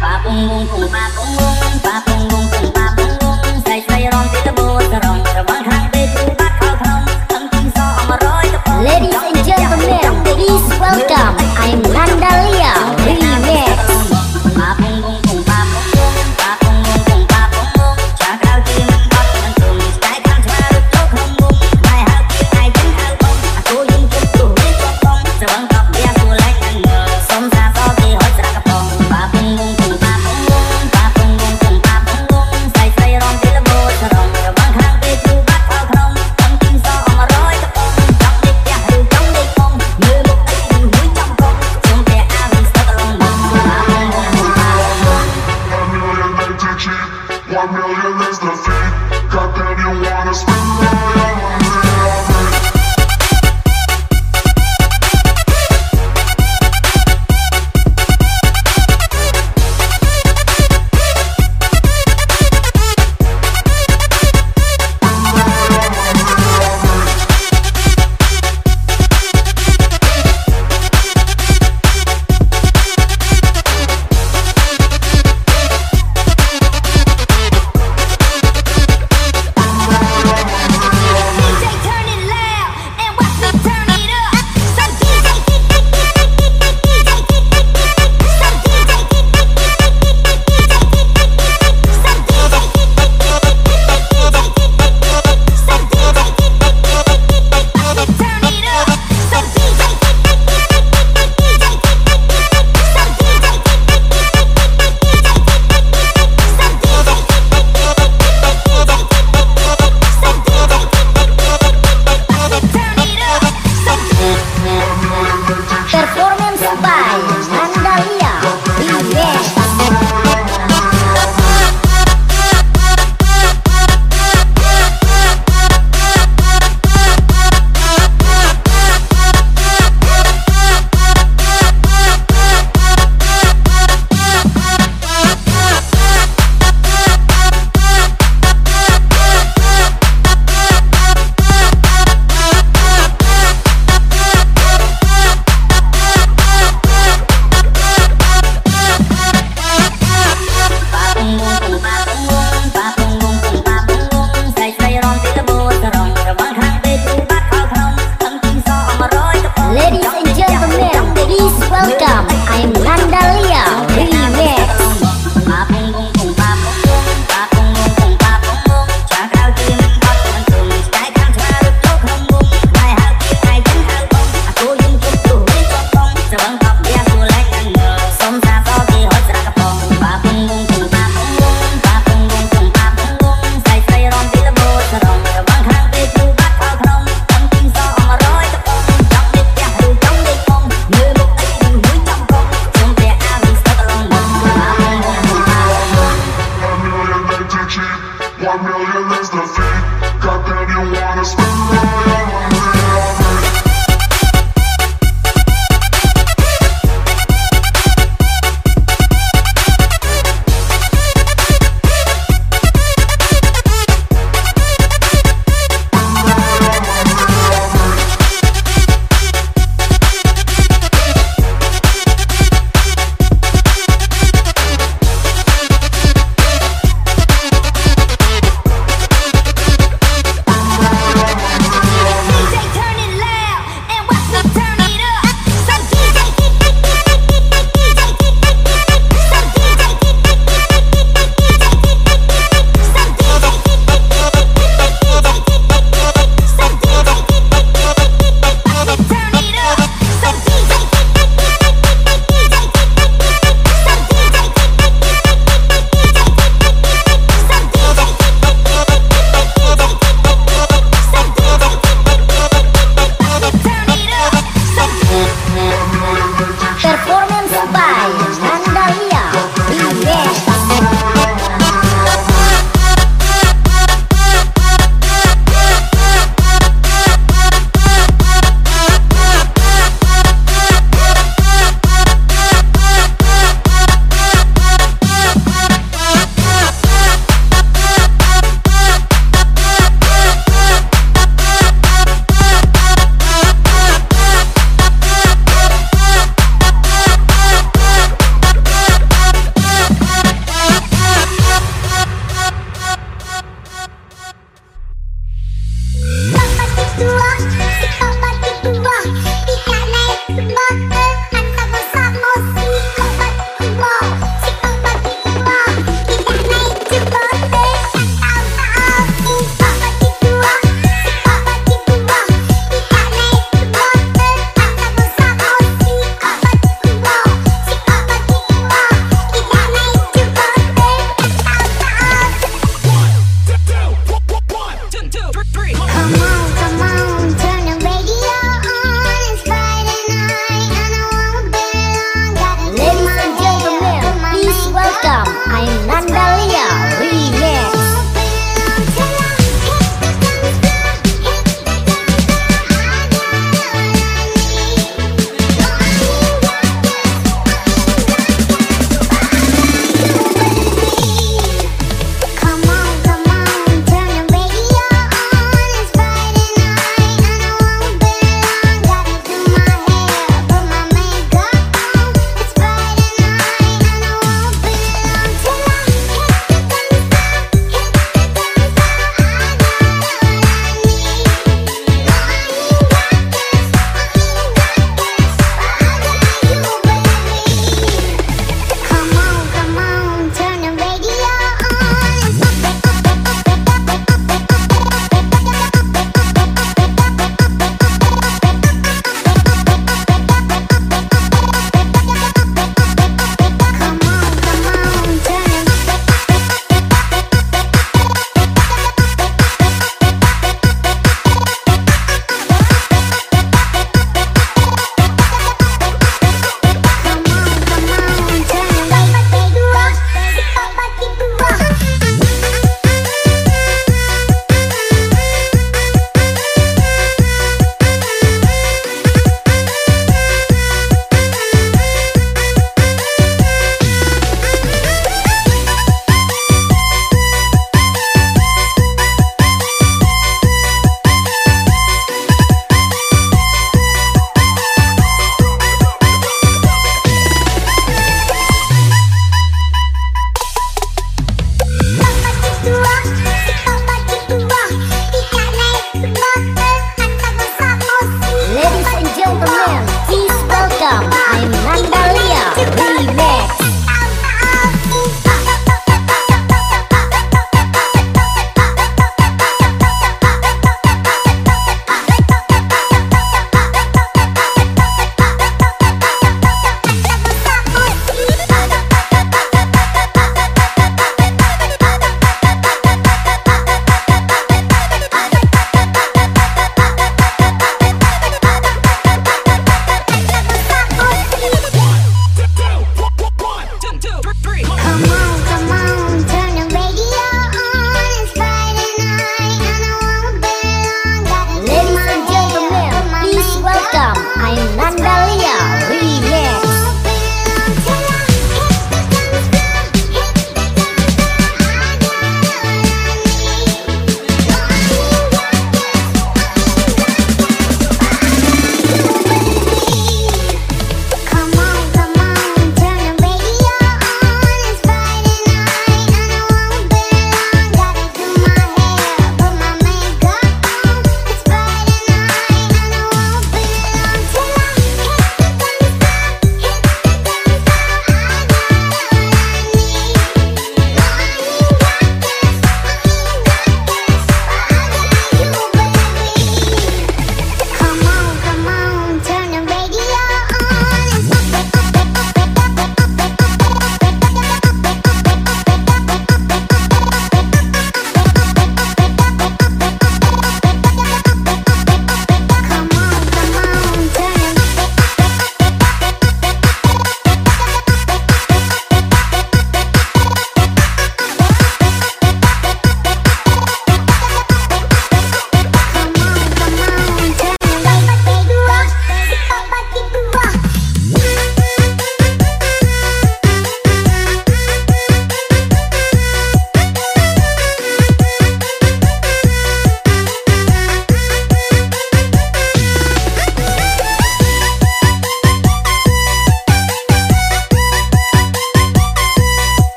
Patung, patung, patung